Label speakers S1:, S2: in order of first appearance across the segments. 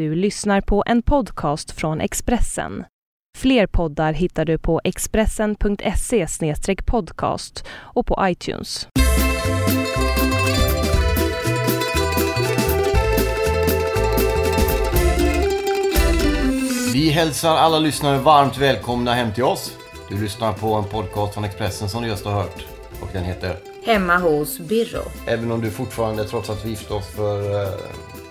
S1: Du lyssnar på en podcast från Expressen. Fler poddar hittar du på expressen.se podcast och på iTunes.
S2: Vi hälsar alla lyssnare varmt välkomna hem till oss. Du lyssnar på en podcast från Expressen som du just har hört. Och den heter
S3: Hemma hos Birro.
S2: Även om du fortfarande, trots att vi gifte oss för eh,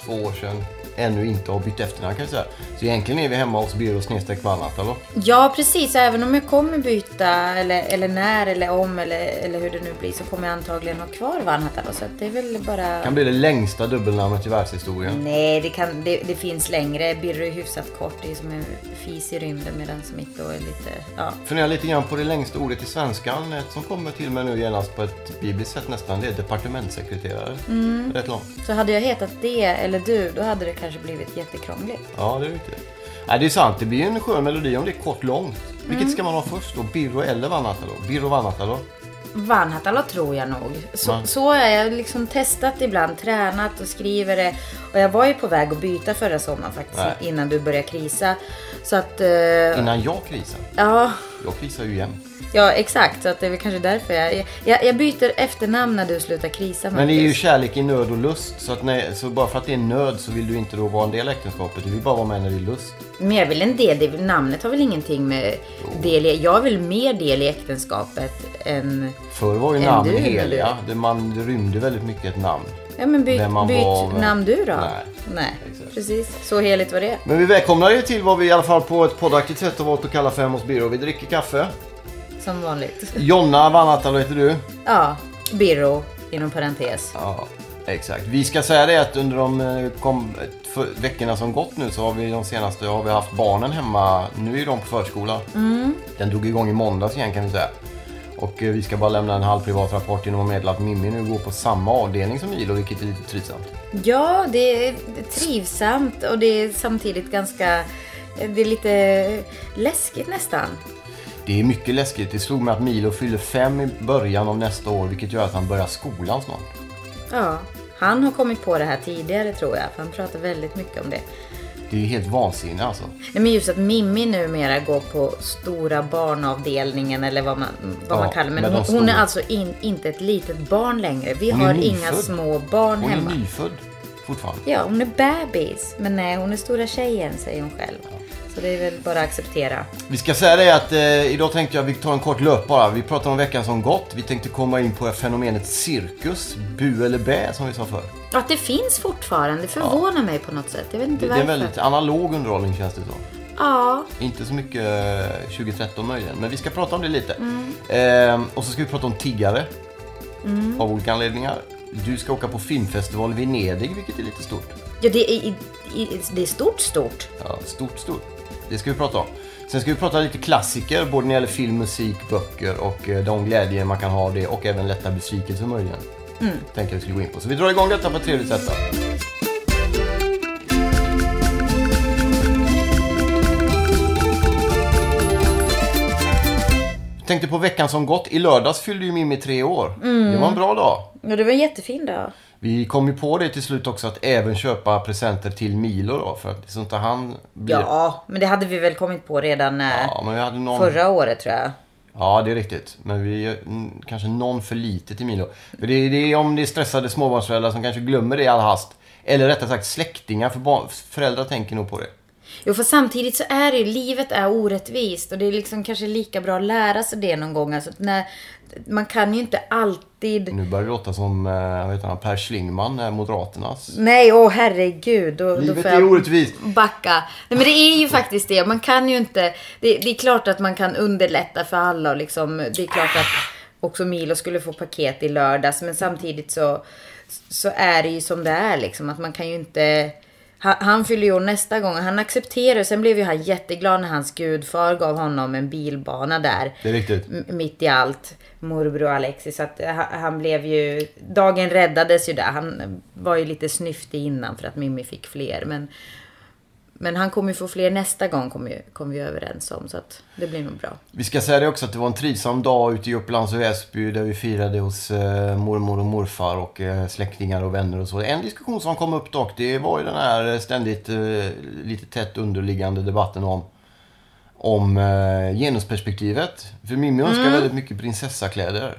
S2: två år sedan, ännu inte har bytt efternamn kan vi säga. Så egentligen är vi hemma hos Birro snedstreck eller?
S3: Ja, precis. Även om jag kommer byta, eller, eller när, eller om, eller, eller hur det nu blir, så kommer jag antagligen ha kvar Vanhatalo. Så det är väl bara...
S2: Kan bli det längsta dubbelnamnet i världshistorien.
S3: Nej, det, kan, det, det finns längre. Birro är hyfsat kort. Det är som en fis i rymden medan mitt då är lite... Ja.
S2: Fundera lite grann på det längsta ordet i svenskan. Ett som kommer till mig nu genast på ett bibliskt sätt nästan. Det är departementssekreterare.
S3: Mm.
S2: Rätt långt.
S3: Så hade jag hetat det, eller du, då hade det kanske blivit jättekrångligt.
S2: Ja, det är riktigt. Nej, det är sant. Det blir en skön melodi om det är kort långt. Vilket ska man ha först då? Birro eller Vannatalo? Birro Vannatalo?
S3: Vanhatalo tror jag nog. Så,
S2: Ja.
S3: så är jag liksom testat ibland, tränat och skriver det. Och jag var ju på väg att byta förra sommaren faktiskt,
S2: Nej.
S3: innan du började krisa. Så att... eh,
S2: Innan jag krisar.
S3: ja,
S2: Jag krisar ju jämt.
S3: Ja, exakt. Så att det är väl kanske därför jag... Jag, jag byter efternamn när du slutar krisa,
S2: Men det är ju kärlek i nöd och lust. Så, att nej, så bara för att det är nöd så vill du inte då vara en del av äktenskapet. Du vill bara vara med när det är lust.
S3: Men jag vill en del, det, namnet har väl ingenting med del i... Jag vill mer del i äktenskapet än...
S2: Förr var ju namn
S3: du,
S2: heliga. Det, man det rymde väldigt mycket ett namn.
S3: Ja men byt, byt namn du då.
S2: Nej.
S3: Nej, precis. Så heligt var det.
S2: Men vi välkomnar er till vad vi i alla fall på ett poddaktigt sätt har valt att kalla för Hemma hos Birro. Vi dricker kaffe.
S3: Som vanligt.
S2: Jonna Vannatalo heter du.
S3: Ja, Birro inom parentes.
S2: Ja, exakt. Vi ska säga det att under de eh, kom, för, veckorna som gått nu så har vi de senaste har vi haft barnen hemma. Nu är de på förskola. Den drog igång i måndags igen kan vi säga. Och eh, vi ska bara lämna en halv privat rapport genom att meddela att Mimmi nu går på samma avdelning som Milo, vilket är lite trivsamt.
S3: Ja, det är trivsamt och det är samtidigt ganska... Det är lite läskigt nästan.
S2: Det är mycket läskigt. Det slog mig att Milo fyller fem i början av nästa år, vilket gör att han börjar skolan snart.
S3: Ja, han har kommit på det här tidigare tror jag. För han pratar väldigt mycket om det.
S2: Det är helt vansinne alltså.
S3: Nej, men just att Mimmi numera går på stora barnavdelningen eller vad man, vad
S2: Ja,
S3: man kallar Men
S2: med de
S3: hon, hon är alltså in, inte ett litet barn längre. Vi
S2: Hon
S3: har inga små barn
S2: Hon
S3: hemma.
S2: är nyfödd fortfarande.
S3: Ja, hon är bebis. Men nej, hon är stora tjejen säger hon själv. Så det är väl bara att acceptera.
S2: Vi ska säga det att eh, idag tänkte jag vi tar en kort löp bara. Vi pratar om veckan som gått. Vi tänkte komma in på fenomenet cirkus, bu eller bä som vi sa förr.
S3: Att det finns fortfarande förvånar mig på något sätt. Jag vet inte
S2: Det, det är
S3: varför.
S2: en väldigt analog underhållning känns det som.
S3: Ja,
S2: Inte så mycket eh, 2013 möjligen, men vi ska prata om det lite.
S3: Mm.
S2: Ehm, och så ska vi prata om tiggare. Av olika anledningar. Du ska åka på filmfestival i Venedig, vilket är lite stort.
S3: ja det, är, det är stort, stort.
S2: Ja, stort, stort. Det ska vi prata om. Sen ska vi prata lite klassiker, både när det gäller film, musik, böcker och eh, de glädjer man kan ha av det och även lätta besvikelser möjligen. Mm. Tänker vi skulle gå in på. Så vi drar igång detta på ett trevligt sätt. då. Tänkte på veckan som gått. I lördags fyllde ju Mimmi tre år. Det var en bra dag.
S3: Ja, det var en jättefin dag.
S2: Vi kom ju på det till slut också att även köpa presenter till Milo då. För att sånt där han blir...
S3: Ja, men det hade vi väl kommit på redan eh,
S2: Ja, men vi hade någon...
S3: förra året tror jag.
S2: Ja, det är riktigt. Men vi är kanske någon för lite till Milo. För det, är- det är om det är stressade småbarnsföräldrar som kanske glömmer det i all hast. Eller rättare sagt släktingar, för barn, föräldrar tänker nog på det.
S3: Jo, för samtidigt så är det ju, livet är orättvist och det är liksom kanske lika bra att lära sig det någon gång. Alltså, när, man kan ju inte alltid...
S2: Nu börjar det låta som eh, vad heter han, Per Schlingman, Moderaternas.
S3: Nej, åh herregud. Då, då
S2: Livet
S3: får
S2: är
S3: jag
S2: orättvist.
S3: backa. Nej, men det är ju faktiskt det. Man kan ju inte... Det, det är klart att man kan underlätta för alla och liksom... Det är klart att också Milo skulle få paket i lördags. Men samtidigt så, så är det ju som det är liksom. Att man kan ju inte... Han, han fyller ju år nästa gång. Han accepterar. Sen blev ju han jätteglad när hans gudfar gav honom en bilbana där.
S2: Det är riktigt.
S3: Mitt i allt. Morbror Alexis. Så att han, han blev ju... Dagen räddades ju där. Han var ju lite snyftig innan för att Mimmi fick fler. Men, men han kommer ju få fler nästa gång, kommer, ju, kommer vi överens om. Så att det blir nog bra.
S2: Vi ska säga det också att det var en trivsam dag ute i Upplands och Väsby där vi firade hos eh, mormor och morfar och eh, släktingar och vänner och så. En diskussion som kom upp dock, det var ju den här ständigt eh, lite tätt underliggande debatten om om eh, genusperspektivet. För Mimmi önskar
S3: Mm.
S2: väldigt mycket prinsessakläder.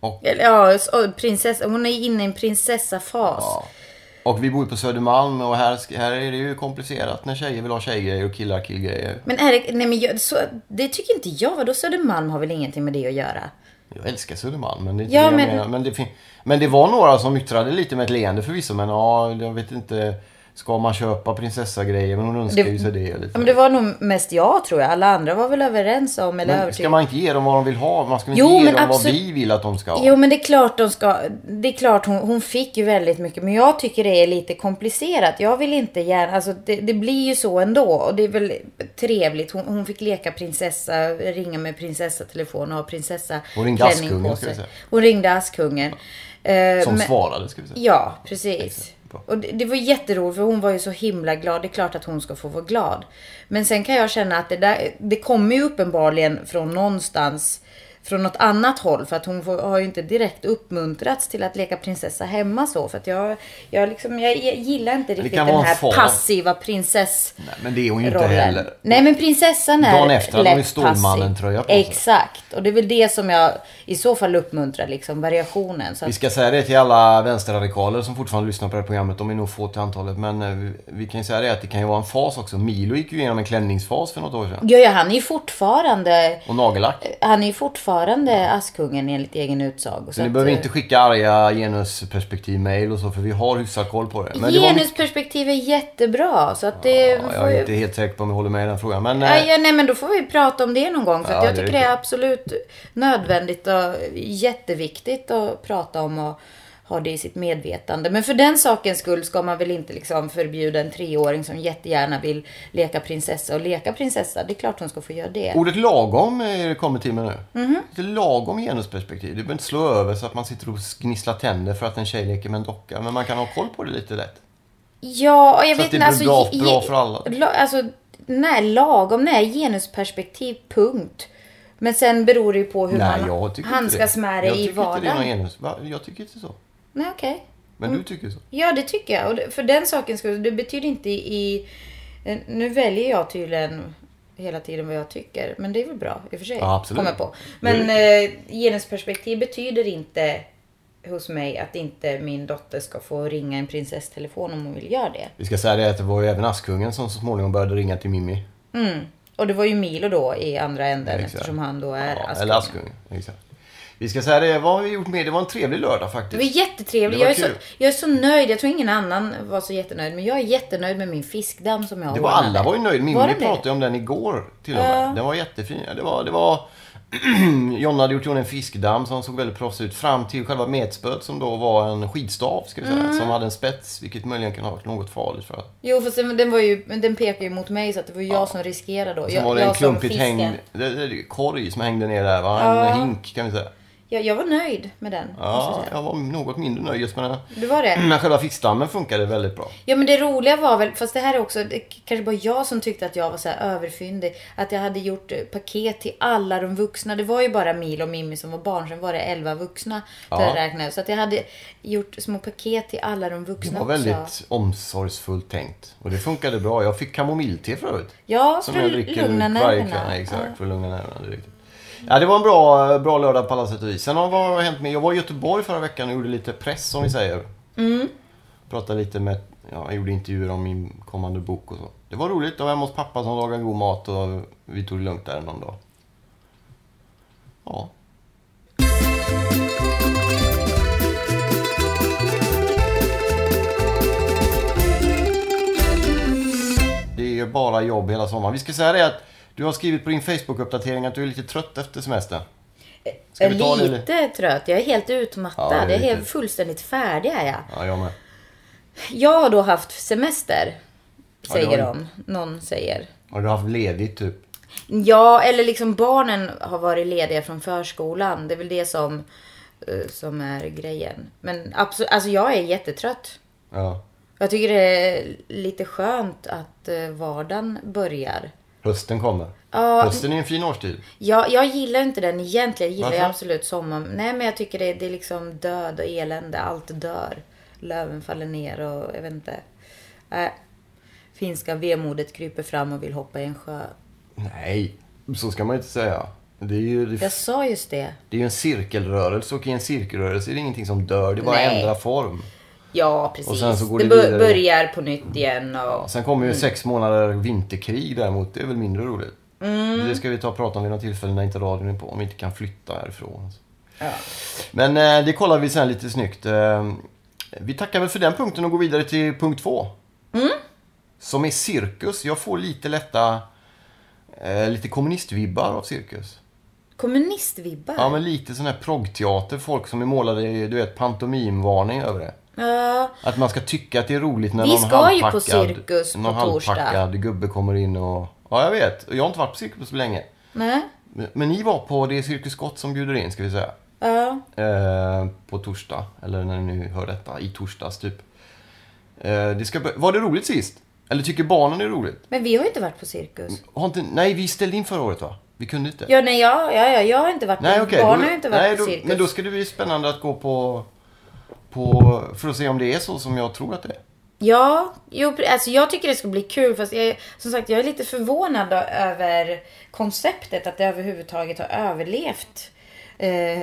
S2: Och,
S3: Eller, Ja, prinsessa, hon är inne i en prinsessafas.
S2: ja. Och vi bor ju på Södermalm och här, här är det ju komplicerat när tjejer vill ha tjejgrejer och killar killgrejer.
S3: Men det, nej men jag, så, det tycker inte jag. Vadå Södermalm har väl ingenting med det att göra?
S2: Jag älskar Södermalm, men det är inte
S3: Ja,
S2: det jag
S3: men-
S2: menar. Men det, men det var några som yttrade lite med ett leende förvisso. Men ja, jag vet inte. Ska man köpa prinsessagrejer? Men hon önskar
S3: Det-
S2: ju sig det. Lite.
S3: Ja, men det var nog mest jag tror jag. Alla andra var väl överens om eller
S2: men ska man inte ge dem vad de vill ha? Man ska
S3: Jo,
S2: inte ge dem vad
S3: absolut-
S2: vi vill att de ska ha?
S3: Jo men det är klart de ska. Det är klart hon, hon fick ju väldigt mycket. Men jag tycker det är lite komplicerat. Jag vill inte gärna. Alltså det, det blir ju så ändå. Och det är väl trevligt. Hon, hon fick leka prinsessa. Ringa med prinsessatelefon och ha prinsessa
S2: Hon ringde Askungen, ska vi säga.
S3: Hon ringde Askungen. Eh,
S2: Som
S3: men-
S2: svarade, ska vi säga.
S3: Ja, precis.
S2: Bra.
S3: Och det, det var jätteroligt för hon var ju så himla glad. Det är klart att hon ska få vara glad. Men sen kan jag känna att det där, det kommer ju uppenbarligen från någonstans från något annat håll. För att hon får, har ju inte direkt uppmuntrats till att leka prinsessa hemma så. För att jag, jag, liksom, jag, jag gillar inte riktigt den här passiva prinsess
S2: Nej, men det är hon ju inte heller.
S3: Nej men prinsessan är
S2: Dagen efter hade hon ju
S3: lätt
S2: Stålmannen-tröja
S3: passiv.
S2: på sig.
S3: Exakt. Och det är väl det som jag i så fall uppmuntrar liksom variationen. Så
S2: Vi
S3: att,
S2: ska säga det till alla vänsterradikaler som fortfarande lyssnar på det här programmet. De är nog få till antalet. Men eh, vi, vi kan ju säga det att det kan ju vara en fas också. Milo gick ju igenom en klänningsfas för något år sedan.
S3: ja, ja, han är ju fortfarande
S2: Och nagellack.
S3: Han är ju fortfarande Askungen enligt egen utsago.
S2: Så ni
S3: att,
S2: behöver
S3: eh,
S2: inte skicka arga genusperspektiv-mail och så för vi har hyfsad koll på det. Men det var mycket-
S3: Genusperspektiv är jättebra. Så att det
S2: Ja, jag är
S3: ju...
S2: inte helt säker på om jag håller med i den frågan. Men
S3: Ja,
S2: eh,
S3: ja, nej men då får vi prata om det någon gång. För
S2: Ja,
S3: att jag
S2: det är
S3: tycker det är absolut nödvändigt och jätteviktigt att prata om och ha det i sitt medvetande. Men för den sakens skull ska man väl inte liksom förbjuda en treåring som jättegärna vill leka prinsessa och leka prinsessa. det är klart hon ska få göra det.
S2: ordet lagom är det kommer till mig nu.
S3: Mhm.
S2: Lite lagom genusperspektiv. Det behöver inte slå över så att man sitter och gnisslar tänder för att en tjej leker med en docka. Men man kan ha koll på det lite lätt.
S3: Ja, och jag
S2: Så
S3: vet inte. Alltså,
S2: bra- bra för alla.
S3: La, alltså, nej, lagom. Nej, genusperspektiv. Punkt. Men sen beror det ju på hur
S2: Nej,
S3: man handskas
S2: det.
S3: med det
S2: jag
S3: i
S2: tycker Inte det är någon
S3: vardagen.
S2: genus. Va? Jag tycker inte så.
S3: Nej, okej.
S2: Men
S3: Mm.
S2: du tycker så.
S3: Ja, det tycker jag. Och det, för den sakens skull. Det betyder inte i... eh, Nu väljer jag tydligen hela tiden vad jag tycker. Men det är väl bra i och för sig.
S2: Ja, absolut.
S3: Kommer på. Men eh, genusperspektiv betyder inte hos mig att inte min dotter ska få ringa en prinsesstelefon om hon vill göra det.
S2: Vi ska säga det att det var ju även Askungen som så småningom började ringa till Mimmi.
S3: Mm. Och det var ju Milo då i andra änden
S2: Exakt.
S3: eftersom han då är
S2: Ja,
S3: Askungen.
S2: eller Askungen. Exakt. Vi ska säga det, vad har vi gjort med? Det var en trevlig lördag
S3: Det
S2: faktiskt.
S3: var jättetrevligt.
S2: Det var
S3: Jag är, så, jag är så nöjd. Jag tror ingen annan var så jättenöjd. Men jag är jättenöjd med min fiskdamm som jag
S2: Det var
S3: ordnade.
S2: alla var ju nöjda. Mimmi pratade om den igår till och med. Den var jättefin. Det var... Det var Jonna hade gjort en fiskdamm som såg väldigt proffsig ut. Fram till själva metspöet som då var en skidstav, ska vi säga.
S3: Mm.
S2: Som hade en spets, vilket möjligen kan ha varit något farligt för att...
S3: Jo, fast den, den, var ju, den pekar ju mot mig så att det var jag som riskerade då.
S2: Sen
S3: Jag,
S2: var det en klumpigt hängd... Korg som hängde ner där, va? En
S3: Ja.
S2: hink kan vi säga.
S3: Jag, jag var nöjd med den. jag
S2: Ja,
S3: säga.
S2: jag var något mindre nöjd just med den.
S3: Du var det?
S2: Men själva fiskdammen funkade väldigt bra.
S3: Ja men det roliga var väl, fast det här är också, det kanske bara jag som tyckte att jag var så här överfyndig. Att jag hade gjort eh, paket till alla de vuxna. Det var ju bara Milo och Mimmi som var barn, sen var det 11 vuxna.
S2: Ja.
S3: För att räkna ut. Så att jag hade gjort små paket till alla de
S2: Det
S3: vuxna
S2: var
S3: också.
S2: väldigt omsorgsfullt tänkt. Och det funkade bra. Jag fick kamomillte förut.
S3: Ja,
S2: Som
S3: för
S2: jag
S3: att
S2: dricker
S3: lugna nerverna.
S2: exakt,
S3: Ja.
S2: för lugna nerverna. Ja, det var en bra, bra lördag på alla sätt och vis. Sen har vad hänt med? Jag var i Göteborg förra veckan och gjorde lite press som vi säger.
S3: Mm.
S2: Pratade lite med, ja, jag gjorde intervjuer om min kommande bok och så. Det var roligt. Jag var hemma hos pappa som lagade god mat och vi tog det lugnt där någon dag. Ja. Det är bara jobb hela sommaren. Vi ska säga det att du har skrivit på din Facebook-uppdatering att du är lite trött efter semestern. Ska vi ta det eller?
S3: Lite trött. Jag är helt utmattad.
S2: Ja, det är
S3: jag är helt
S2: lite-
S3: fullständigt färdig är jag.
S2: Ja, jag med.
S3: Jag har då haft semester.
S2: Ja,
S3: Säger
S2: har
S3: de. Någon säger.
S2: Har du haft ledigt typ?
S3: Ja, eller liksom barnen har varit lediga från förskolan. Det är väl det som, eh, som är grejen. Men absolut, alltså jag är jättetrött.
S2: Ja.
S3: Jag tycker det är lite skönt att eh, vardagen börjar.
S2: Hösten kommer.
S3: Ja.
S2: Hösten är en fin årstid.
S3: Jag, jag gillar inte den egentligen. Jag gillar
S2: Varför?
S3: absolut sommaren. Nej, men jag tycker det, det är liksom död och elände. Allt dör. Löven faller ner och jag vet inte. Äh, finska vemodet kryper fram och vill hoppa i en sjö.
S2: Nej, så ska man inte säga. Det är ju, det,
S3: Jag sa just det.
S2: det är ju en cirkelrörelse och i en cirkelrörelse är det ingenting som dör. Det är bara
S3: Nej.
S2: ändra form.
S3: Ja, precis.
S2: Och sen så går
S3: det
S2: det
S3: börjar på nytt igen. Och...
S2: Sen kommer ju sex månader vinterkrig däremot. Det är väl mindre roligt. Det ska vi ta och prata om vid något tillfälle när inte radion är på. Om vi inte kan flytta härifrån.
S3: Ja.
S2: Men eh, det kollar vi sen lite snyggt. Eh, vi tackar väl för den punkten och går vidare till punkt två. Som är cirkus. Jag får lite lätta... Eh, lite kommunistvibbar av cirkus.
S3: Kommunistvibbar?
S2: Ja, men lite sån här proggteater. Folk som är målade i, du vet, pantomimvarning över det.
S3: Ja,
S2: Att man ska tycka att det är roligt när
S3: Vi
S2: någon
S3: ska ju på
S2: halvpackad,
S3: cirkus på
S2: någon halvpackad gubbe kommer in och... Ja, jag vet. Jag har inte varit på cirkus så länge.
S3: nej.
S2: Men, men ni var på det är Cirkus Scott som bjuder in, ska vi säga.
S3: Ja.
S2: Eh, på torsdag. Eller när ni nu hör detta. I torsdags, typ. Eh, det ska, var det roligt sist? Eller tycker barnen det är roligt?
S3: Men vi har ju inte varit på cirkus.
S2: Har inte, nej, vi ställde in förra året, va? Vi kunde inte.
S3: Ja, nej, ja, ja, ja, jag har inte varit på
S2: okej.
S3: Barnen
S2: då-
S3: har inte varit
S2: nej,
S3: på
S2: då,
S3: cirkus.
S2: Men då ska det bli spännande att gå på, på... För att se om det är så som jag tror att det är.
S3: Ja, jo, alltså jag tycker det ska bli kul. Fast jag, som sagt, jag är lite förvånad då över konceptet. Att det överhuvudtaget har överlevt eh,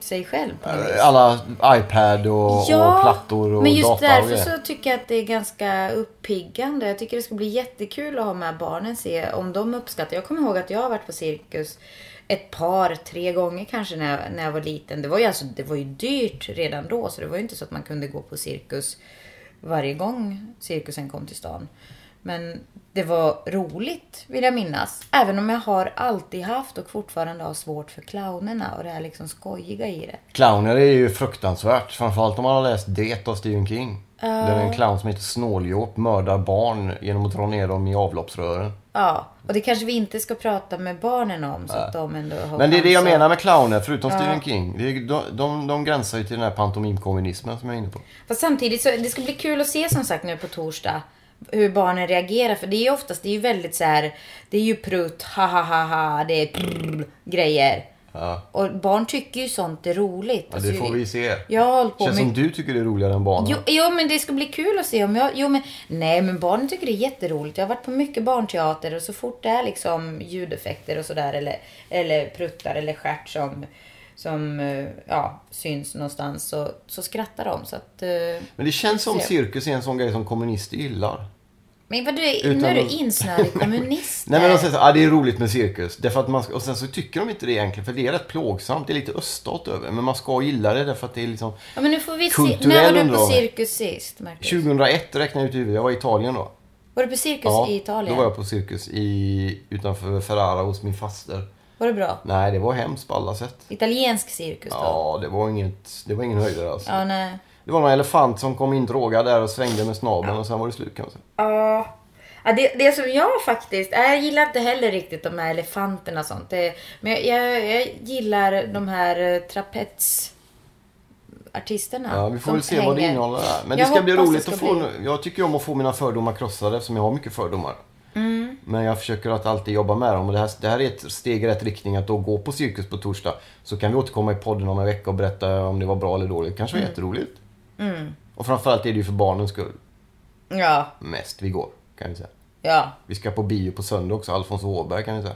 S3: sig själv. vis.
S2: Alla iPad och, och plattor och
S3: men just
S2: data
S3: därför så tycker jag att det är ganska uppiggande. Jag tycker det ska bli jättekul att ha med barnen se om de uppskattar. Jag kommer ihåg att jag har varit på cirkus ett par, tre gånger kanske när jag, när jag var liten. Det var, ju alltså, det var ju dyrt redan då, så det var ju inte så att man kunde gå på cirkus varje gång cirkusen kom till stan. Men det var roligt, vill jag minnas. Även om jag har alltid haft och fortfarande har svårt för clownerna och det här liksom skojiga i det.
S2: Clowner är ju fruktansvärt. Framförallt om man har läst Det av Stephen King. Där är en clown som heter Snåljåp mördar barn genom att dra ner dem i avloppsrören.
S3: Ja, och det kanske vi inte ska prata med barnen om så att de ändå har
S2: Men det är det jag
S3: att-
S2: menar med clowner, förutom Stephen King. Det är, de, de, de gränsar ju till den här pantomimkommunismen som jag är inne på.
S3: Fast samtidigt så det ska bli kul att se som sagt nu på torsdag hur barnen reagerar. För det är ju oftast, det är ju väldigt så här. Det är ju prutt, ha ha ha ha, det är prr, grejer.
S2: Ja,
S3: Och barn tycker ju sånt är roligt.
S2: ja
S3: Alltså,
S2: det får vi se.
S3: Jag har på
S2: Känns
S3: med...
S2: som du tycker det är roligare än barnen.
S3: Jo, jo, men det ska bli kul att se om jag... Jo, men, nej, men barnen tycker det är jätteroligt. Jag har varit på mycket barnteater och så fort det är liksom ljudeffekter och sådär eller, eller pruttar eller stjärt som, som eh, ja, syns någonstans så, så skrattar de. Så att, eh,
S2: Men det känns som cirkus är en sån grej som kommunister gillar.
S3: Men vad du, nu
S2: Utan
S3: är du insnöad i kommunister.
S2: Nej men de säger så, ah, det är roligt med cirkus. Därför att man, och sen så tycker de inte det egentligen, för det är rätt plågsamt. Det är lite öststat över. Men man ska gilla det därför att det är liksom...
S3: ja, men nu får vi se. När var du på cirkus sist, Marcus?
S2: 2001 räknar jag ut huvudet. Jag var i Italien då.
S3: Var du på cirkus i Italien?
S2: då var jag på cirkus i, utanför Ferrara hos min faster.
S3: Var det bra?
S2: Nej, det var hemskt på alla sätt.
S3: Italiensk cirkus då?
S2: Ja, det var, inget, det var ingen höjdare alltså.
S3: Ja, nej.
S2: Det var någon elefant som kom in drogad där och svängde med snabeln och sen var det slut kan man säga.
S3: Ja. Ja, det, det som jag faktiskt, jag gillar inte heller riktigt de här elefanterna och sånt. Det, men jag, jag, jag gillar de här eh, trapetsartisterna.
S2: Ja, vi får väl se vad det
S3: hänger.
S2: innehåller där. Men
S3: Jag
S2: det ska bli roligt
S3: ska
S2: att få...
S3: bli-
S2: Jag tycker om att få mina fördomar krossade eftersom jag har mycket fördomar.
S3: Mm.
S2: Men jag försöker att alltid jobba med dem. Och det här, det här är ett steg i rätt riktning att då gå på cirkus på torsdag. Så kan vi återkomma i podden om en vecka och berätta om det var bra eller dåligt. kanske var
S3: Mm.
S2: jätteroligt. Och framförallt är det ju för barnens skull.
S3: Ja,
S2: Mest vi går, kan vi säga.
S3: ja.
S2: Vi ska på bio på söndag också. Alfons Åberg kan vi säga.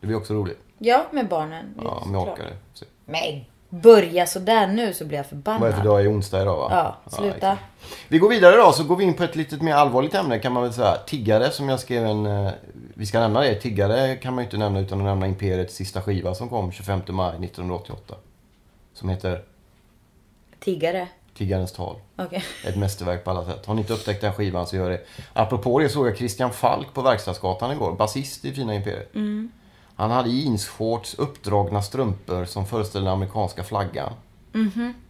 S2: Det blir också roligt.
S3: Ja, med barnen.
S2: Ja, om jag orkar det. Så.
S3: Men börja sådär nu så blir jag förbannad.
S2: Vad är det för dag? Är onsdag idag va?
S3: Ja, sluta.
S2: exakt. vi går vidare då, så går vi in på ett lite mer allvarligt ämne kan man väl säga. Tiggare som jag skrev en... eh, Vi ska nämna det. Tiggare kan man ju inte nämna utan att nämna Imperiets sista skiva som kom 25 maj 1988. Som heter
S3: Tiggare.
S2: Tiggarens tal.
S3: Okej.
S2: Ett mästerverk på alla sätt. Har ni inte upptäckt den skivan så gör det. Apropå det såg jag Christian Falk på Verkstadsgatan igår. Basist i fina Imperiet. Han hade jeansshorts, uppdragna strumpor som föreställde den amerikanska flaggan.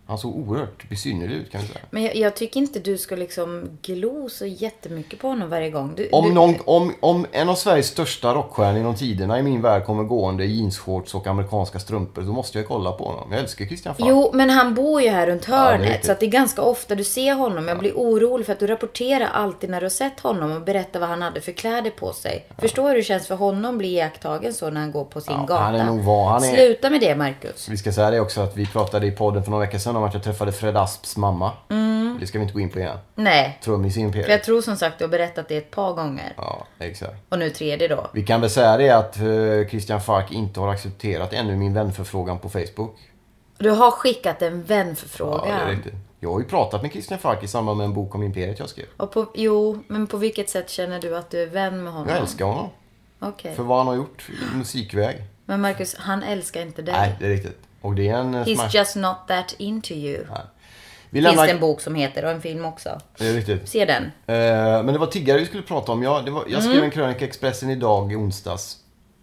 S2: Han såg oerhört besynnerlig ut kan vi säga.
S3: Men jag, jag tycker inte du ska liksom glo så jättemycket på honom varje gång. Du,
S2: Om,
S3: du,
S2: någon, om, om en av Sveriges största rockstjärnor genom tiderna i min värld kommer gående i jeansshorts och amerikanska strumpor så måste jag kolla på honom. Jag älskar Christian Falk.
S3: Jo, men han bor ju här runt hörnet.
S2: riktigt.
S3: så att det är ganska ofta du ser honom. Jag blir orolig för att du rapporterar alltid när du har sett honom och berättar vad han hade för kläder på sig. Förstår du hur det känns för honom att bli iakttagen så när han går på sin
S2: Ja,
S3: gata?
S2: han är nog van. Han är-
S3: Sluta med det, Marcus.
S2: Vi ska säga det också att vi pratade i podden för några veckor sedan om att jag träffade Fred Asps mamma. Det ska vi inte gå in på igen.
S3: Nej.
S2: Trummis i
S3: Mm. För
S2: Imperiet.
S3: jag tror som sagt du har berättat det ett par gånger.
S2: Ja, exakt.
S3: Och nu tredje då.
S2: Vi kan väl säga det att eh, Christian Falk inte har accepterat ännu min vänförfrågan på Facebook.
S3: Du har skickat en
S2: Ja,
S3: vänförfrågan.
S2: det är riktigt. Jag har ju pratat med Christian Falk i samband med en bok om Imperiet jag skrev.
S3: Och på, jo, men på vilket sätt känner du att du är vän med honom?
S2: Jag älskar honom.
S3: Okej.
S2: För vad han har gjort i musikväg.
S3: Men Marcus, han älskar inte dig.
S2: Nej, det är riktigt. Och det är en eh,
S3: He's
S2: smash.
S3: just not that into you.
S2: Nej. Vi
S3: Finns
S2: lämnar...
S3: det en bok som heter och en film också.
S2: Det är riktigt.
S3: Se den.
S2: Eh, men det var tiggare vi skulle prata om. Jag, var, jag skrev en krönika i Expressen idag i onsdags.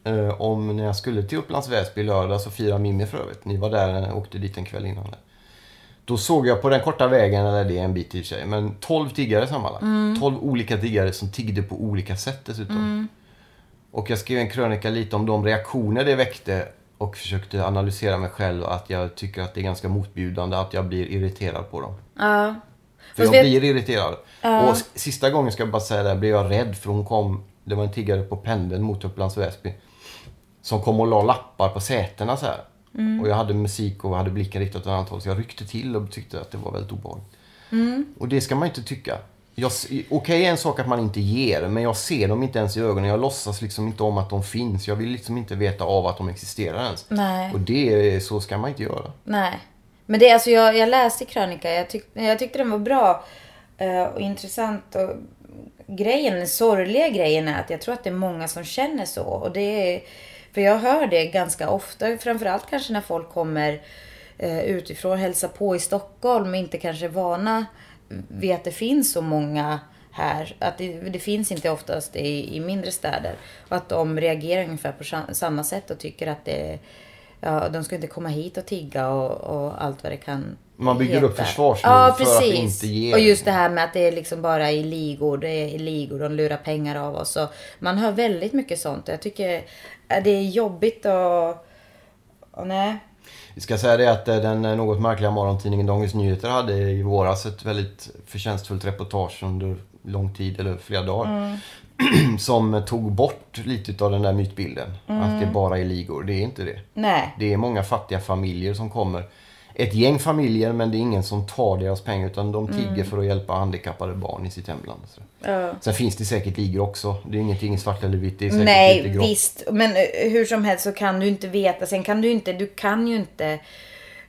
S2: eh, om när jag skulle till Upplands Väsby i lördags och fira Mimmi för övrigt. Ni var där jag åkte dit en kväll innan. Då såg jag på den korta vägen, eller det är en bit i och för sig, men 12 tiggare sammanlagt. 12 olika tiggare som tiggde på olika sätt dessutom. Och jag skrev en krönika lite om de reaktioner det väckte och försökte analysera mig själv att jag tycker att det är ganska motbjudande att jag blir irriterad på dem.
S3: Ja.
S2: För jag
S3: Fast vet-
S2: blir irriterad. Och s- sista gången ska jag bara säga det, blev jag rädd för hon kom, det var en tiggare på pendeln mot Upplands Väsby. Som kom och la lappar på sätena så här.
S3: Mm.
S2: Och jag hade musik och hade blicken riktad åt ett annat håll. Så jag ryckte till och tyckte att det var väldigt obehagligt.
S3: Mm.
S2: Och det ska man inte tycka. Okej är en sak att man inte ger, men jag ser dem inte ens i ögonen. Jag låtsas liksom inte om att de finns. Jag vill liksom inte veta av att de existerar ens.
S3: Nej.
S2: Och det, så ska man inte göra.
S3: Nej. Men det alltså, jag, jag läste krönika. Jag, tyck, jag tyckte den var bra eh, och intressant. Och grejen, den sorgliga grejen är att jag tror att det är många som känner så. Och det är, för jag hör det ganska ofta. Framförallt kanske när folk kommer eh, utifrån, hälsar på i Stockholm och inte kanske vana vid att det finns så många här. Att det, det finns inte oftast i, i mindre städer. Och att de reagerar ungefär på sa- samma sätt och tycker att det Ja, de ska inte komma hit och tigga och, och allt vad det kan
S2: Man bygger
S3: heta.
S2: upp försvarsmur
S3: ja,
S2: för att inte ge.
S3: Och just det här med att det är liksom bara i ligor. Det är i ligor, de lurar pengar av oss. Och man hör väldigt mycket sånt. Jag tycker äh, det är jobbigt och... och nej.
S2: Vi ska säga det att eh, den eh, något märkliga morgontidningen Dagens Nyheter hade i våras ett väldigt förtjänstfullt reportage under lång tid, eller flera dagar. som eh, tog bort lite av den där mytbilden. Att det bara är ligor. Det är inte det.
S3: Nej.
S2: Det är många fattiga familjer som kommer. Ett gäng familjer men det är ingen som tar deras pengar utan de tigger för att hjälpa handikappade barn i sitt hemland. Så.
S3: Ja.
S2: Sen finns det säkert ligor också. Det är ingenting svart eller vitt. Det är säkert
S3: Nej,
S2: lite grått.
S3: visst. Men eh, hur som helst så kan du inte veta. Sen kan du inte, du kan ju inte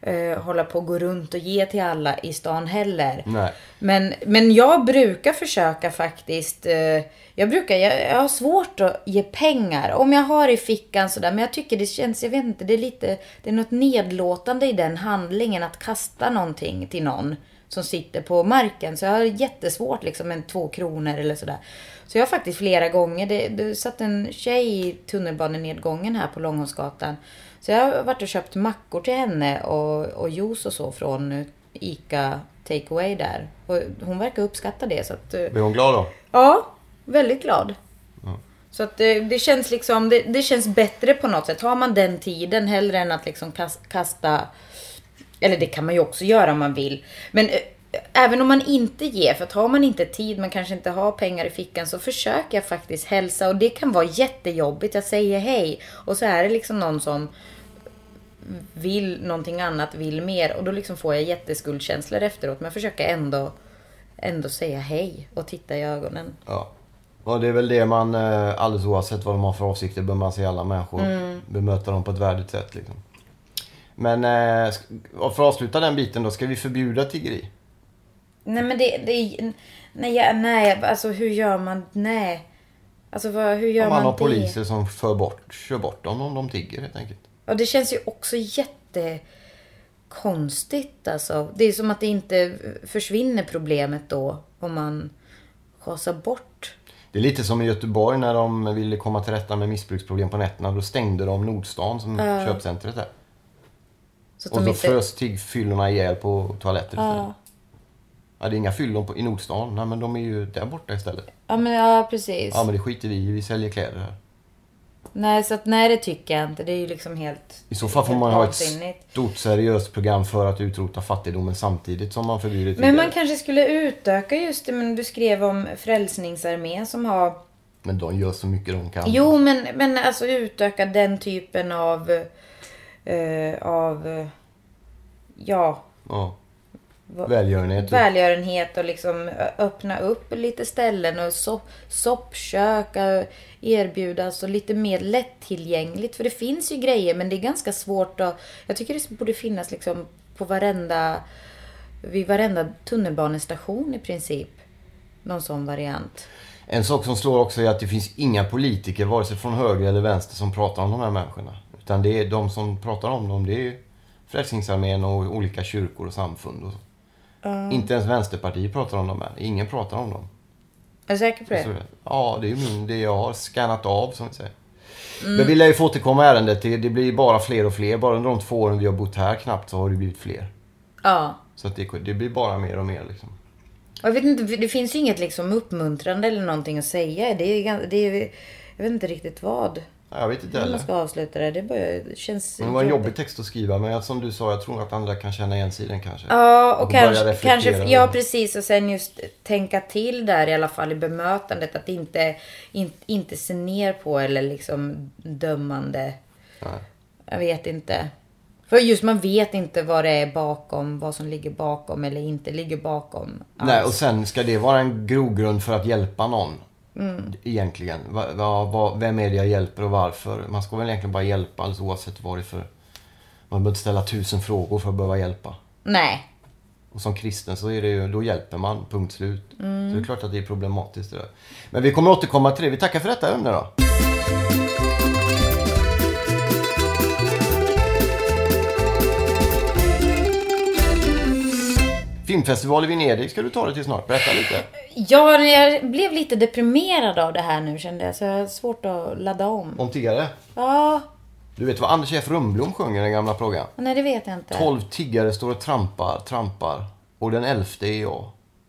S3: eh, hålla på och gå runt och ge till alla i stan heller.
S2: Nej.
S3: Men, men jag brukar försöka faktiskt. Eh, jag brukar, jag, jag har svårt att ge pengar. Om jag har i fickan sådär. Men jag tycker det känns, jag vet inte, det är lite, det är något nedlåtande i den handlingen att kasta någonting till någon som sitter på marken. Så jag har jättesvårt liksom med två kronor eller sådär. Så jag har faktiskt flera gånger, det, det satt en tjej i tunnelbanenedgången här på Långholmsgatan. Så jag har varit och köpt mackor till henne och, och juice och så från eh, ICA takeaway där. Och hon verkar uppskatta det. Så att, eh,
S2: Blir hon glad då?
S3: ja, väldigt glad. Så att det, det känns liksom, det, det känns bättre på något sätt. Har man den tiden hellre än att liksom kas- kasta, eller det kan man ju också göra om man vill. Men eh, även om man inte ger, för att har man inte tid, man kanske inte har pengar i fickan, så försöker jag faktiskt hälsa. Och det kan vara jättejobbigt. Jag säger hej och så är det liksom någon som vill någonting annat, vill mer. Och då liksom får jag jätteskuldkänslor efteråt. Men jag försöker ändå, ändå säga hej och titta i ögonen.
S2: Ja. Och det är väl det man, eh, alldeles oavsett vad de har för avsikter, bör man se alla människor. Bemöta dem på ett värdigt sätt. Liksom. Men eh, för att avsluta den biten då, ska vi förbjuda tiggeri?
S3: Nej men det, det nej, nej, alltså hur gör man, nej. Alltså vad, hur gör
S2: Om man
S3: man,
S2: har
S3: det?
S2: poliser som för bort, kör bort dem om de tigger helt enkelt.
S3: Ja, det känns ju också jättekonstigt alltså. Det är som att det inte försvinner problemet då om man schasar bort.
S2: Det är lite som i Göteborg när de ville komma till rätta med missbruksproblem på nätterna. Då stängde de Nordstan som köpcentret där. Och då
S3: inte...
S2: frös tiggfyllorna ihjäl på toaletter istället.
S3: Ja.
S2: Ja, det är inga fyllon på, i Nordstan. Nej, men de är ju där borta istället.
S3: Ja, men ja, precis.
S2: Ja, men det skiter vi i. Vi säljer kläder här.
S3: Nej, så att nej, det tycker jag inte. Det är ju liksom helt...
S2: I så fall får man ha ett stort seriöst program för att utrota fattigdomen samtidigt som man förbjuder
S3: Men man kanske skulle utöka just det, men du skrev om Frälsningsarmén som har...
S2: Men de gör så mycket de kan.
S3: Jo, men, men alltså utöka den typen av... eh, av... eh, ja,
S2: Ja. Välgörenhet.
S3: välgörenhet och liksom öppna upp lite ställen och so soppkök erbjudas och lite mer lättillgängligt. För det finns ju grejer men det är ganska svårt att... Jag tycker det borde finnas liksom på varenda... Vid varenda tunnelbanestation i princip. Någon sån variant.
S2: En sak som slår också är att det finns inga politiker, vare sig från höger eller vänster, som pratar om de här människorna. Utan det är de som pratar om dem, det är Frälsningsarmén och olika kyrkor och samfund. Och så. Inte ens Vänsterpartiet pratar om dem här. Ingen pratar om dem.
S3: Är du säker på
S2: Så,
S3: det?
S2: ja, det är ju min, det jag har skannat av, som vi säger.
S3: Mm.
S2: Men vi lär ju få återkomma ärendet. Det, det blir bara fler och fler. Bara under de två åren vi har bott här knappt så har det blivit fler.
S3: Ja.
S2: Så att det, det blir bara mer och mer liksom.
S3: Jag vet inte, det finns ju inget liksom uppmuntrande eller någonting att säga. Det är, det är, jag vet inte riktigt vad.
S2: Ja, Jag vet inte heller.
S3: man ska avsluta det. Det, bara, det känns
S2: Men det var en jobbig text att skriva. Men som du sa, jag tror att andra kan känna igen sig i den kanske.
S3: Ja, och kanske, kanske, ja precis. Och sen just tänka till där i alla fall i bemötandet. Att inte, in, inte se ner på eller liksom dömande.
S2: Nej.
S3: Jag vet inte. För just man vet inte vad det är bakom, vad som ligger bakom eller inte ligger bakom.
S2: Nej,
S3: alls.
S2: och sen ska det vara en grogrund för att hjälpa någon.
S3: Mm.
S2: Egentligen. Va, va, va, vem är det jag hjälper och varför? Man ska väl egentligen bara hjälpa alldeles oavsett vad det är för... Man behöver inte ställa tusen frågor för att behöva hjälpa.
S3: Nej.
S2: Och som kristen så är det ju, då hjälper man, punkt slut.
S3: Mm.
S2: Så det är klart att det är problematiskt det där. Men vi kommer återkomma till det. Vi tackar för detta ämne då. Filmfestival i Venedig ska du ta dig till snart. Berätta lite.
S3: Ja, jag blev lite deprimerad av det här nu kände jag. Så jag har svårt att ladda om.
S2: Om tiggare.
S3: Ja,
S2: Du vet vad Anders F Rönnblom sjunger i den gamla plågan?
S3: nej det vet jag inte.
S2: Tolv tiggare står och trampar, trampar. Och den elfte är jag.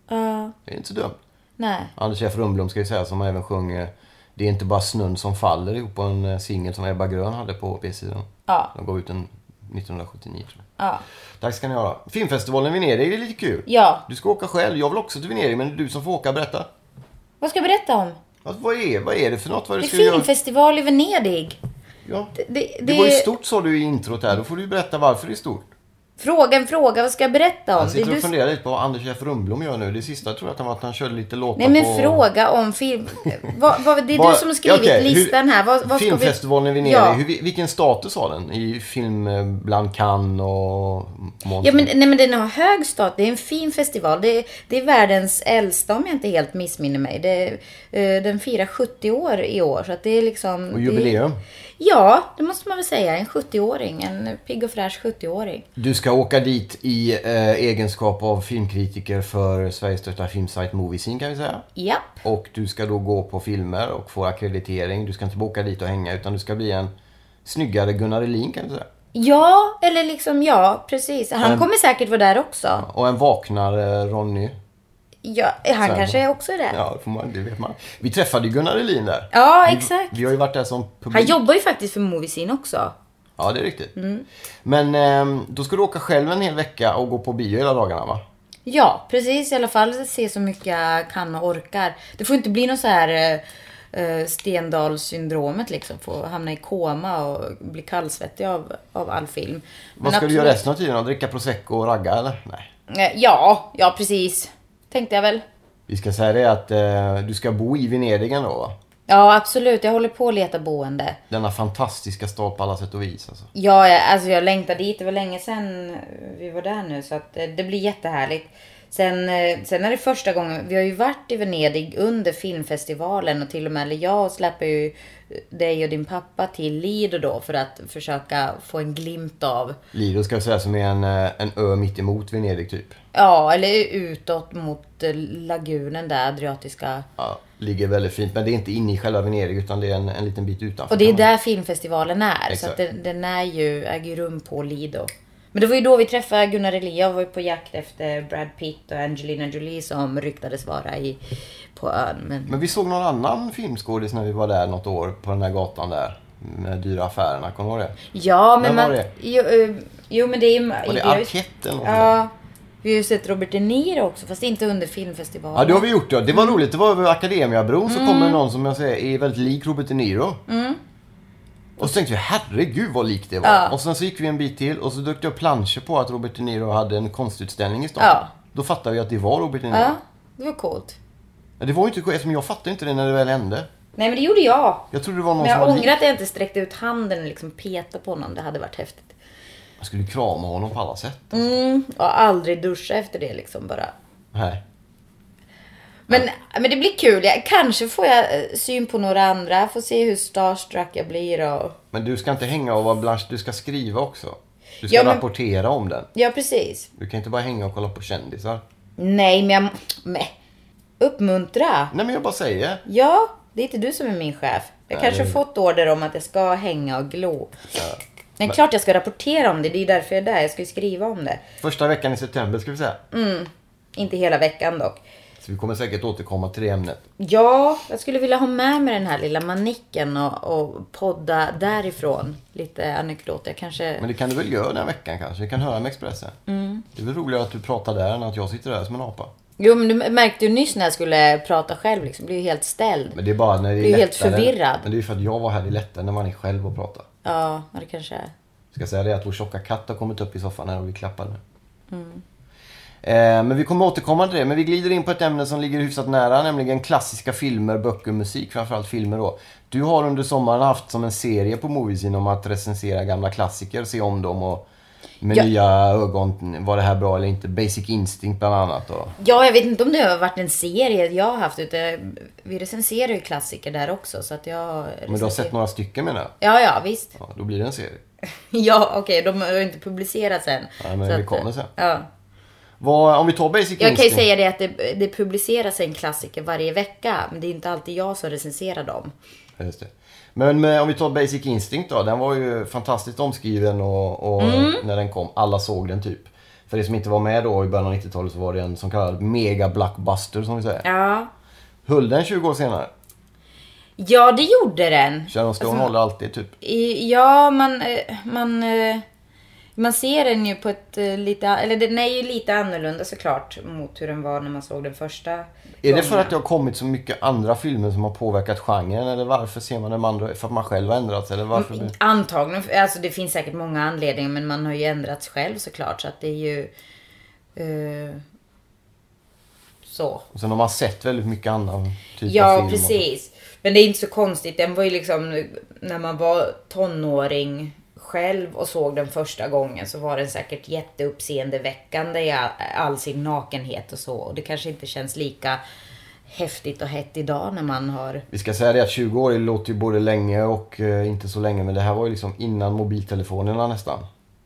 S3: Ja,
S2: Det är inte så dumt.
S3: nej.
S2: Anders F Rönnblom ska ju säga som även sjunger Det är inte bara snön som faller ihop på en eh, singel som Ebba Grön hade på B-sidan.
S3: Ja,
S2: De gav ut den 1979 tror jag.
S3: ja.
S2: Tack ska ni ha. Filmfestivalen i Venedig är lite kul.
S3: Ja.
S2: Du ska åka själv. Jag vill också till Venedig men det är du som får åka. Berätta.
S3: Vad ska jag berätta om?
S2: Alltså, vad, är, vad är det för något? Vad är
S3: Det
S2: det
S3: är
S2: ska göra?
S3: filmfestival i Venedig.
S2: Ja.
S3: Det, det,
S2: Det var ju stort sa du i introt här. Då får du berätta varför det är stort.
S3: Fråga en fråga, vad ska jag berätta om?
S2: Jag
S3: Det är
S2: sitter
S3: du
S2: och funderar lite på vad Anders F Rönnblom gör nu. Det sista tror jag att han var att han körde lite låtar
S3: Nej men
S2: på...
S3: fråga om film... Vad, vad, det är du som har skrivit
S2: okej,
S3: listan här. Vad, vad
S2: Filmfestivalen i
S3: vi...
S2: Venedig.
S3: Ja.
S2: Hur, vilken status har den? I film eh, bland Cannes och?
S3: Ja men, nej, men den har hög status. Det är en fin festival. Det är, det är världens äldsta om jag inte helt missminner mig. Det, eh, den firar 70 år i år. Så att det är liksom...
S2: Och jubileum.
S3: Det, ja, det måste man väl säga. En 70-åring. En pigg och fräsch 70-åring.
S2: Du ska åka dit i eh, egenskap av filmkritiker för Sveriges största filmsajt Moviescene kan vi säga.
S3: Japp.
S2: Och du ska då gå på filmer och få akkreditering. Du ska inte bara åka dit och hänga utan du ska bli en snyggare Gunnar Elin kan vi säga.
S3: Ja, eller liksom ja, precis. Han
S2: Men-
S3: kommer säkert vara där också.
S2: Och en vaknare Ronny.
S3: Ja, han
S2: Så-
S3: kanske är också där.
S2: Ja, det, vet man. Vi träffade ju Gunnar Elin där.
S3: Ja,
S2: Vi-
S3: exakt.
S2: Vi har ju varit där som publik.
S3: Han jobbar ju faktiskt för Moviescene också.
S2: Ja, det är riktigt.
S3: Mm.
S2: Men ehm, då ska du åka själv en hel vecka och gå på bio hela dagarna va?
S3: Ja, precis. I alla fall se så mycket jag kan och orkar. Det får inte bli något så här eh, eh, Stendalssyndromet liksom. Få hamna i koma och bli kallsvettig av, av all film. Men
S2: Vad ska du
S3: absolut-
S2: göra resten av tiden? Dricka prosecco och ragga eller? Nej.
S3: Eh, Ja, ja precis. Tänkte jag väl.
S2: Vi ska säga det att eh, du ska bo i Venedig ändå va?
S3: Ja, absolut. Jag håller på att leta boende.
S2: Denna fantastiska stad på alla sätt och vis alltså.
S3: Ja, jag- alltså jag längtar dit. Det var länge sedan vi var där nu så att eh, det blir jättehärligt. Sen, eh, sen är det första gången, vi har ju varit i Venedig under filmfestivalen och till och med, eller jag släpper ju dig och din pappa till Lido då för att försöka få en glimt av,
S2: Lido ska jag säga som är en, eh, en ö mitt emot Venedig typ.
S3: ja, eller utåt mot eh, lagunen där, Adriatiska.
S2: Ja, ligger väldigt fint men det är inte inne i själva Venedig utan det är en, en liten bit utanför.
S3: Och det är där filmfestivalen är. Så
S2: Exakt.
S3: att den, den är ju, äger ju rum på Lido. Men det var ju då vi träffade Gunnar Elia och var på jakt efter Brad Pitt och Angelina Jolie som ryktades vara i, på ön. Men,
S2: Men vi såg någon annan filmskådis när vi var där något år på den där gatan där. Med dyra affärerna, kommer du ihåg det?
S3: ja, men
S2: Vem var det?
S3: Jo, eh, jo, men det är.
S2: Var det Arquette eller något?
S3: Ja. Vi har ju sett Robert De Niro också, fast inte under filmfestivalen.
S2: Ja, det har vi gjort ja. Det var
S3: Mm.
S2: roligt. Det var över Akademiabron så kommer någon som jag säger är väldigt lik Robert De Niro. Och så tänkte vi, herregud vad likt det var.
S3: Ja.
S2: Och sen så gick vi en bit till och så dök det upp planscher på att Robert De Niro hade en konstutställning i stan.
S3: Ja.
S2: Då fattade vi att det var Robert De Niro.
S3: Ja, det var coolt.
S2: Men Det var ju inte eftersom jag fattade inte det när det väl hände.
S3: Nej, men det gjorde jag.
S2: Jag trodde det var någon
S3: Men
S2: som
S3: jag
S2: var
S3: ångrar att jag inte sträckte ut handen och liksom petade på honom. Det hade varit häftigt.
S2: Jag skulle krama honom på alla sätt.
S3: Mm, och aldrig duscha efter det liksom bara.
S2: Nej.
S3: Men, men det blir kul. Jag, kanske får jag eh, syn på några andra. Får se hur starstruck jag blir och...
S2: Men du ska inte hänga och vara blanche, du ska skriva också. Du ska
S3: Ja, men-
S2: rapportera om den.
S3: Ja, precis.
S2: Du kan inte bara hänga och kolla på kändisar.
S3: Nej, men jag... Men, uppmuntra.
S2: Nej men jag bara säger.
S3: Ja, det är inte du som är min chef. Jag
S2: Nej,
S3: kanske
S2: det-
S3: fått order om att jag ska hänga och glo. Men klart jag ska rapportera om det. Det är därför jag är där. Jag ska ju skriva om det.
S2: Första veckan i september ska vi säga.
S3: Inte hela veckan dock.
S2: Så vi kommer säkert återkomma till det ämnet.
S3: Ja, jag skulle vilja ha med mig den här lilla manicken och, och podda därifrån. Lite anekdoter. Kanske...
S2: Men det kan du väl göra den veckan kanske? Vi kan höra med Expressen.
S3: Mm.
S2: Det är väl roligare att du pratar där än att jag sitter där som en apa.
S3: Jo, men du märkte ju nyss när jag skulle prata själv. Liksom, blev ju helt ställd.
S2: Men det är bara när det är
S3: är helt förvirrad.
S2: Men det är ju för att jag var här, det är lättare när man är själv och pratar.
S3: Ja, det kanske är.
S2: Ska säga det att vår tjocka katt har kommit upp i soffan här och vi klappar nu.
S3: Mm.
S2: Eh, men vi kommer återkomma till det. Men vi glider in på ett ämne som ligger hyfsat nära, nämligen klassiska filmer, böcker, musik. Framförallt filmer då. Du har under sommaren haft som en serie på Moviesin om att recensera gamla klassiker, se om dem och med
S3: Ja.
S2: nya ögon, var det här bra eller inte? Basic Instinct bland annat. Och,
S3: Ja, jag vet inte om det har varit en serie jag har haft. Utan vi recenserar ju klassiker där också. Så att jag
S2: men du har sett några stycken menar jag?
S3: Ja, ja, visst.
S2: Ja, då blir det en serie.
S3: Ja, okej. de har inte publicerats än.
S2: Nej, men det kommer sen.
S3: Ja.
S2: Vad, om vi tar Basic
S3: Jag kan ju säga det att det, det publiceras en klassiker varje vecka. Men det är inte alltid jag som recenserar dem.
S2: Just det. Men med, om vi tar Basic Instinct då. Den var ju fantastiskt omskriven och, och
S3: Mm.
S2: när den kom. Alla såg den typ. För det som inte var med då i början av 90-talet så var det en som kallad mega blockbuster som vi säger.
S3: Ja.
S2: Höll den 20 år senare?
S3: Ja, det gjorde den.
S2: Sharon Stone
S3: Alltså,
S2: håller alltid typ.
S3: Ja, man, eh, man, eh, man ser den ju på ett eh, lite, eller den är ju lite annorlunda såklart mot hur den var när man såg den första
S2: Är det för att det har kommit så mycket andra filmer som har påverkat genren? Eller varför ser man de andra? För att man själv har ändrats? Eller varför?
S3: Mm. Antagligen, alltså det finns säkert många anledningar men man har ju ändrats själv såklart så att det är ju eh, så.
S2: Och sen har man sett väldigt mycket annan typ av
S3: Ja,
S2: film.
S3: precis. Men det är inte så konstigt. Den var ju liksom när man var tonåring själv och såg den första gången så var den säkert jätteuppseendeväckande i all, all sin nakenhet och så. Och det kanske inte känns lika häftigt och hett idag när man har...
S2: Vi ska säga det att 20 år låter ju både länge och eh, inte så länge. Men det här var ju liksom innan mobiltelefonerna nästan.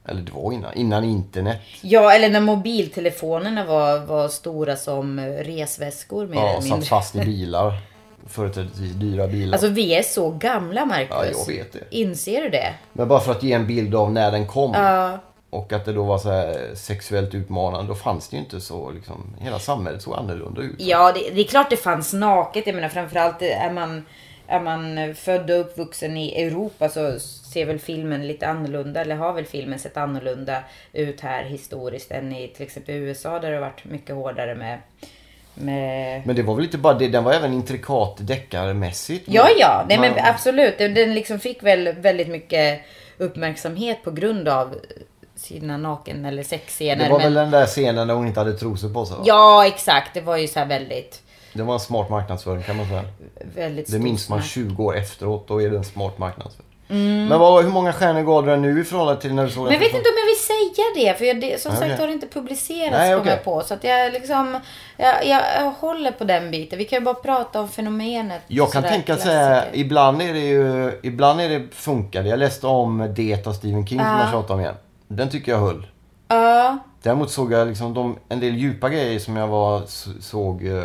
S2: Eller det var innan. Innan internet.
S3: Ja, eller när mobiltelefonerna var, var stora som resväskor mer
S2: Ja,
S3: eller
S2: satt
S3: mindre.
S2: fast i bilar. Företrädesvis dyra bilar.
S3: Alltså vi är så gamla Marcus.
S2: Ja, jag vet det.
S3: Inser du det?
S2: Men bara för att ge en bild av när den kom.
S3: Ja.
S2: Och att det då var så sexuellt utmanande. Då fanns det ju inte så liksom. Hela samhället såg annorlunda ut.
S3: Ja, det, det är klart det fanns naket. Jag menar framförallt är man, är man född och uppvuxen i Europa så ser väl filmen lite annorlunda, eller har väl filmen sett annorlunda ut här historiskt än i till exempel USA där det har varit mycket hårdare med... med...
S2: Men det var väl inte bara det. Den var även intrikat deckarmässigt.
S3: Ja, ja, nej men absolut. Den- liksom fick väl väldigt mycket uppmärksamhet på grund av sina naken eller sexscener.
S2: Det var
S3: men...
S2: väl den där scenen där hon inte hade trosor på sig va?
S3: Ja, exakt. Det var ju så här väldigt,
S2: Det var en smart marknadsföring kan man säga.
S3: väldigt
S2: Det minns man
S3: smack.
S2: 20 år efteråt. Då är det en smart marknadsföring. Men vad, hur många stjärnor gav du den nu i förhållande till när du såg
S3: Men
S2: den?
S3: jag vet inte om jag vill säga det, för jag, det, som
S2: Okej.
S3: sagt har det inte publicerats
S2: Nej, okej.
S3: jag på. Så att jag liksom, jag, jag, jag håller på den biten. Vi kan ju bara prata om fenomenet.
S2: Jag kan tänka här, ibland är det ju, ibland är det funkar. Jag läste om Det av Stephen King som
S3: Ja.
S2: jag tjatade om igen. Den tycker jag höll.
S3: Ja,
S2: Däremot såg jag liksom de, en del djupa grejer som jag var, såg eh,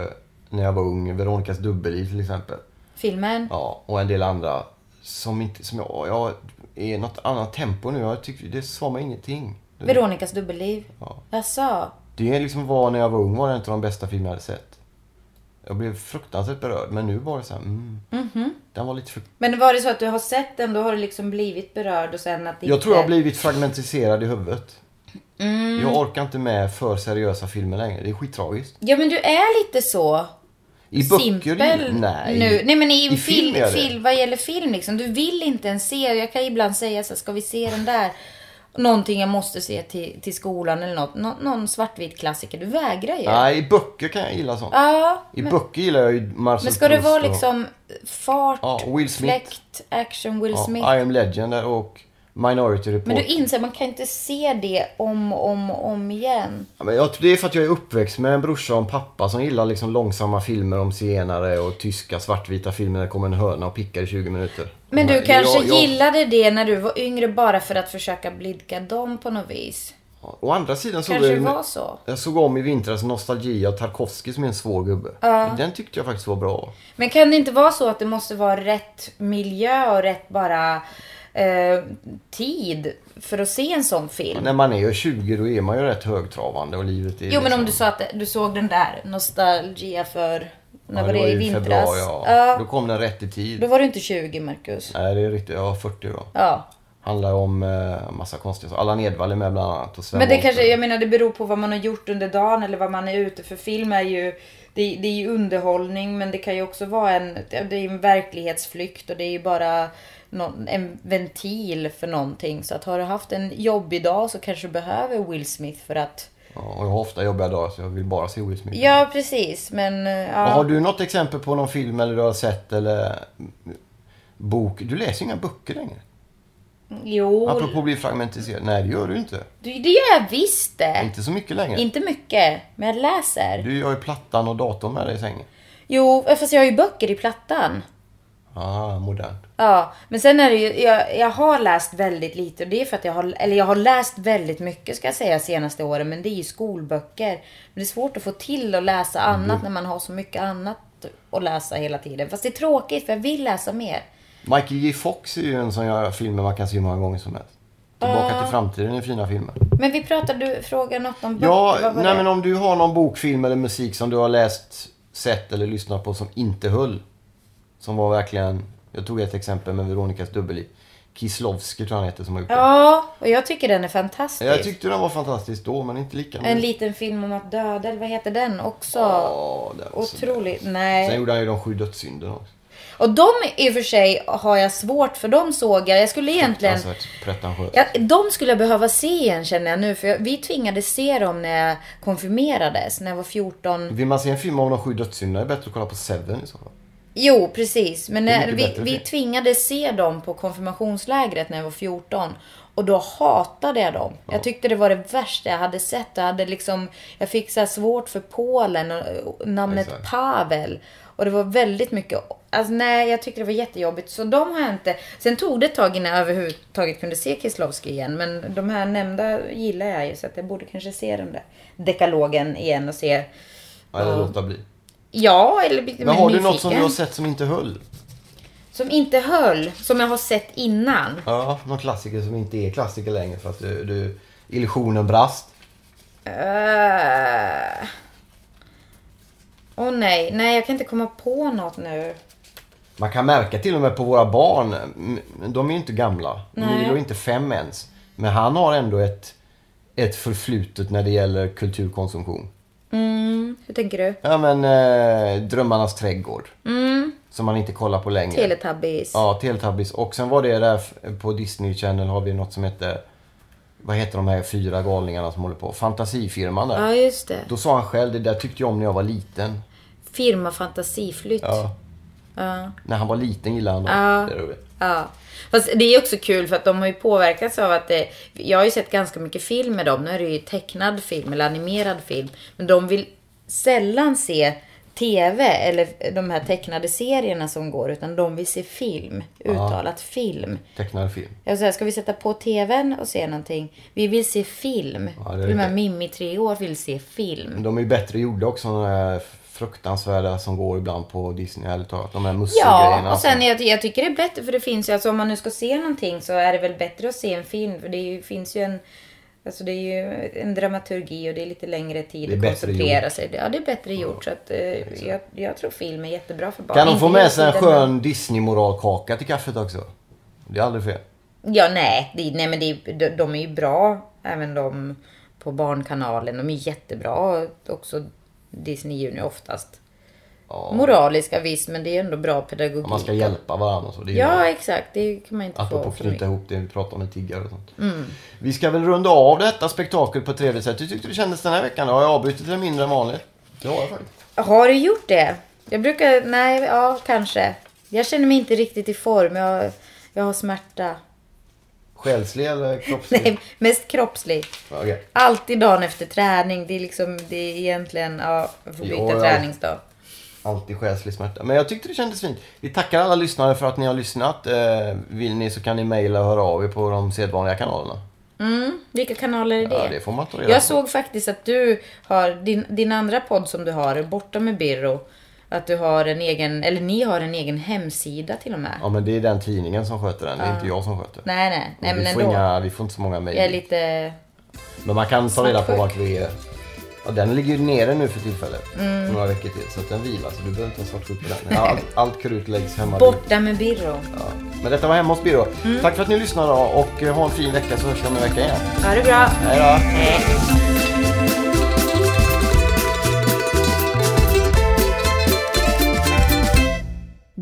S2: när jag var ung. Veronikas dubbelliv till exempel.
S3: filmen.
S2: Ja, och en del andra som inte, som jag, jag är något annat tempo nu. Jag tycker det sa mig ingenting.
S3: Veronikas dubbelliv.
S2: Ja.
S3: Jaså?
S2: Det liksom var när jag var ung var det av de bästa filmer jag hade sett. Jag blev fruktansvärt berörd, men nu var det så här, mm,
S3: Mhm.
S2: Den var lite för...
S3: Men var det så att du har sett den, då har du liksom blivit berörd och sen att det
S2: Jag
S3: inte...
S2: tror jag har blivit fragmentiserad i huvudet.
S3: Mm.
S2: Jag orkar inte med för seriösa filmer längre. Det är skittragiskt.
S3: Ja men du är lite så.
S2: I böcker?
S3: Simpel
S2: Nej.
S3: nu. Nej men i,
S2: I
S3: film,
S2: film
S3: film, vad gäller film liksom. Du vill inte ens se. Jag kan ibland säga så här, ska vi se den där? Någonting jag måste se till, till skolan eller något. Nå, någon svartvit klassiker. Du vägrar ju.
S2: Nej, i böcker kan jag gilla sånt.
S3: Ja,
S2: I
S3: men,
S2: böcker gillar jag ju Marcel
S3: men ska det vara
S2: och-
S3: liksom fart,
S2: Ja, Will Smith.
S3: fläkt, action, Will
S2: Ja,
S3: Smith?
S2: I am Legend och Minority Report.
S3: Men du inser, man kan inte se det om och om, om igen.
S2: Ja, men jag, det är för att jag är uppväxt med en brorsa och en pappa som gillar liksom långsamma filmer om zigenare och tyska svartvita filmer där det kommer en höna och pickar i 20 minuter.
S3: Men du
S2: jag-
S3: kanske
S2: jag-
S3: gillade det när du var yngre bara för att försöka blidka dem på något vis?
S2: Å andra sidan såg jag,
S3: var så.
S2: jag såg om i vintras Nostalgi av Tarkovsky som är en svår gubbe. Den tyckte jag faktiskt var bra.
S3: Men kan det inte vara så att det måste vara rätt miljö och rätt bara eh, tid för att se en sån film?
S2: När man är 20 då är man ju rätt högtravande och livet är
S3: Jo men om
S2: liksom-
S3: du sa att du såg den där Nostalgia för, när
S2: Ja,
S3: var det, i vintras?
S2: februari, ja.
S3: Ja,
S2: Då kom den rätt i tid.
S3: då var du inte 20 Marcus.
S2: Nej, det är riktigt. Jag var 40 då.
S3: Ja.
S2: Handlar om eh, massa konstiga saker. Allan Edwall är med bland annat. Och Sven
S3: Men det kanske, jag menar det beror på vad man har gjort under dagen eller vad man är ute för. Film är ju, det, det är ju underhållning men det kan ju också vara en, det är en verklighetsflykt och det är ju bara någon, en ventil för någonting. Så att har du haft en jobbig dag så kanske du behöver Will Smith för att...
S2: Ja, och jag har ofta jobbiga dagar så jag vill bara se Will Smith.
S3: Ja precis men... eh,
S2: Och Har
S3: Ja.
S2: du något exempel på någon film eller du har sett eller bok? Du läser inga böcker längre.
S3: Jo,
S2: Apropå att bli fragmentiserad. Nej, det gör du inte.
S3: det det gör jag visst det.
S2: Inte så mycket längre.
S3: Inte mycket, men jag läser.
S2: Du har ju plattan och datorn med dig i sängen.
S3: Jo, fast jag har ju böcker i plattan.
S2: Ah, modernt.
S3: Ja, men sen är det ju, jag, jag har läst väldigt lite och det är för att jag har, eller jag har läst väldigt mycket ska jag säga senaste åren, men det är ju skolböcker. Men det är svårt att få till att läsa annat när man har så mycket annat att läsa hela tiden. Fast det är tråkigt för jag vill läsa mer.
S2: Michael J Fox är ju en sån gör filmer man kan se hur många gånger som helst. Tillbaka till framtiden är fina filmer.
S3: Men vi pratade, du frågade något om böcker.
S2: Ja, nej
S3: det?
S2: men om du har någon bok, film eller musik som du har läst, sett eller lyssnat på som inte höll. Som var verkligen, jag tog ett exempel med Veronikas dubbelliv. Kislovski tror jag han heter som har gjort den.
S3: Ja, och jag tycker den är fantastisk.
S2: Jag tyckte den var fantastisk då, men inte lika nu.
S3: En liten film om att döda, eller vad heter den också?
S2: Ja, det var
S3: Otroligt.
S2: bra.
S3: Nej.
S2: Sen gjorde han ju de sju dödssynderna också.
S3: Och de i och för sig har jag svårt för. De såg jag. Jag skulle egentligen... Ja, de skulle jag behöva se igen känner jag nu. För jag, vi tvingades se dem när jag konfirmerades. När jag var 14.
S2: Vill man se en film om de sju dödssynderna är det bättre att kolla på Seven i så fall.
S3: Jo, precis. Men när vi,
S2: bättre
S3: vi tvingades se dem på konfirmationslägret när jag var 14. Och då hatade jag dem. Jag tyckte det var det värsta jag hade sett. Jag, hade liksom, jag fick så svårt för Polen och och namnet
S2: Exakt.
S3: Pavel. Och det var väldigt mycket... Alltså nej, jag tyckte det var jättejobbigt. Så de har jag inte... Sen tog det ett tag innan jag överhuvudtaget kunde se Kieslowski igen. Men de här nämnda gillar jag ju. Så att jag borde kanske se den där dekalogen igen och se...
S2: Eller låta bli.
S3: Ja, eller bli
S2: Men har du något som
S3: nyfiken.
S2: du har sett som inte höll?
S3: Som inte höll, som jag har sett innan.
S2: Ja, någon klassiker som inte är klassiker längre för att du, du illusionen brast.
S3: Åh oh, nej, nej jag kan inte komma på något nu.
S2: Man kan märka till och med på våra barn, de är ju inte gamla.
S3: Nej.
S2: Milo är inte fem ens. Men han har ändå ett, ett förflutet när det gäller kulturkonsumtion.
S3: Mm, hur tänker du?
S2: Ja men eh, Drömmarnas trädgård.
S3: Mm,
S2: Som man inte kollar på längre.
S3: Teletubbies.
S2: Ja, Teletubbies. Och sen var det där på Disney Channel har vi något som heter... Vad heter de här fyra galningarna som håller på? Fantasifirman där.
S3: Ja, just det.
S2: Då sa han själv, det där tyckte jag om när jag var liten.
S3: Firma Fantasiflytt.
S2: Ja.
S3: Ja.
S2: När han var liten gillade han det.
S3: Ja.
S2: Det.
S3: Ja. Fast det är också kul för att de har ju påverkats av att det, Jag har ju sett ganska mycket film med dem. Nu är det ju tecknad film eller animerad film. Men de vill sällan se TV eller de här tecknade serierna som går. Utan de vill se film. Uttalat film.
S2: Tecknad film.
S3: Jag säger, ska vi sätta på TVn och se någonting? Vi vill se film.
S2: Ja,
S3: Till och med. Mimmi, tre år, vill se film.
S2: De är ju bättre gjorda också, de här fruktansvärda som går ibland på Disney, ärligt talat. De här
S3: Ja,
S2: musselgrejerna.
S3: och sen
S2: alltså.
S3: jag, jag tycker det är bättre för det finns ju, alltså om man nu ska se någonting så är det väl bättre att se en film. För det ju, finns ju en Alltså det är ju en dramaturgi och det är lite längre tid att koncentrera
S2: gjort.
S3: sig. Ja, det är bättre gjort. Så att, eh, jag, jag tror film är jättebra för barn.
S2: Kan de få med sig en skön Disney-moralkaka till kaffet också? Det är aldrig fel.
S3: Ja, nej. Det, nej men det, de, de är ju bra, även de på Barnkanalen. De är jättebra också, Disney Junior oftast.
S2: Ja.
S3: Moraliska visst, men det är ändå bra pedagogik.
S2: Om man ska hjälpa varandra och så. Det
S3: Ja, exakt. Det kan man inte
S2: Apropå
S3: få
S2: att
S3: för
S2: knyta ihop det vi pratade om med tiggare och sånt.
S3: Mm.
S2: Vi ska väl runda av detta spektakel på ett trevligt sätt. Hur tyckte du kändes den här veckan? Har jag avbrutit det mindre än vanligt? Det har jag faktiskt.
S3: Har du gjort det? Jag brukar, nej, ja, kanske. Jag känner mig inte riktigt i form. Jag, jag har smärta.
S2: Själslig eller kroppslig?
S3: Nej, mest kroppslig.
S2: Okej.
S3: Alltid dagen efter träning. Det är liksom, det är egentligen, ja, jag får byta
S2: ja.
S3: träningsdag.
S2: Alltid själslig smärta. Men jag tyckte det kändes fint. Vi tackar alla lyssnare för att ni har lyssnat. Eh, vill ni så kan ni mejla och höra av er på de sedvanliga kanalerna.
S3: Mm, vilka kanaler är det?
S2: Ja, det får man ta reda
S3: Jag såg faktiskt att du har, din, din andra podd som du har, Borta med Birro. Att du har en egen, eller ni har en egen hemsida till och med.
S2: Ja, men det är den tidningen som sköter den. Det är inte jag som sköter.
S3: Nej, nej, nej
S2: vi,
S3: men
S2: får
S3: ändå.
S2: inga, vi får inte så många mejl.
S3: Jag är lite...
S2: Men man kan ta reda på vart vi är. Ja, den ligger ju nere nu för tillfället.
S3: Mm.
S2: Några veckor till. Så att den vilar. Så du behöver inte vara svartsjuk på den. Allt, allt krut läggs hemma.
S3: Borta med Birro.
S2: Ja. Men detta var Hemma hos Birro.
S3: Mm.
S2: Tack för att ni lyssnade och eh, ha en fin vecka så hörs vi om en vecka igen.
S3: Ha det bra.
S2: Hej då!
S3: Hej.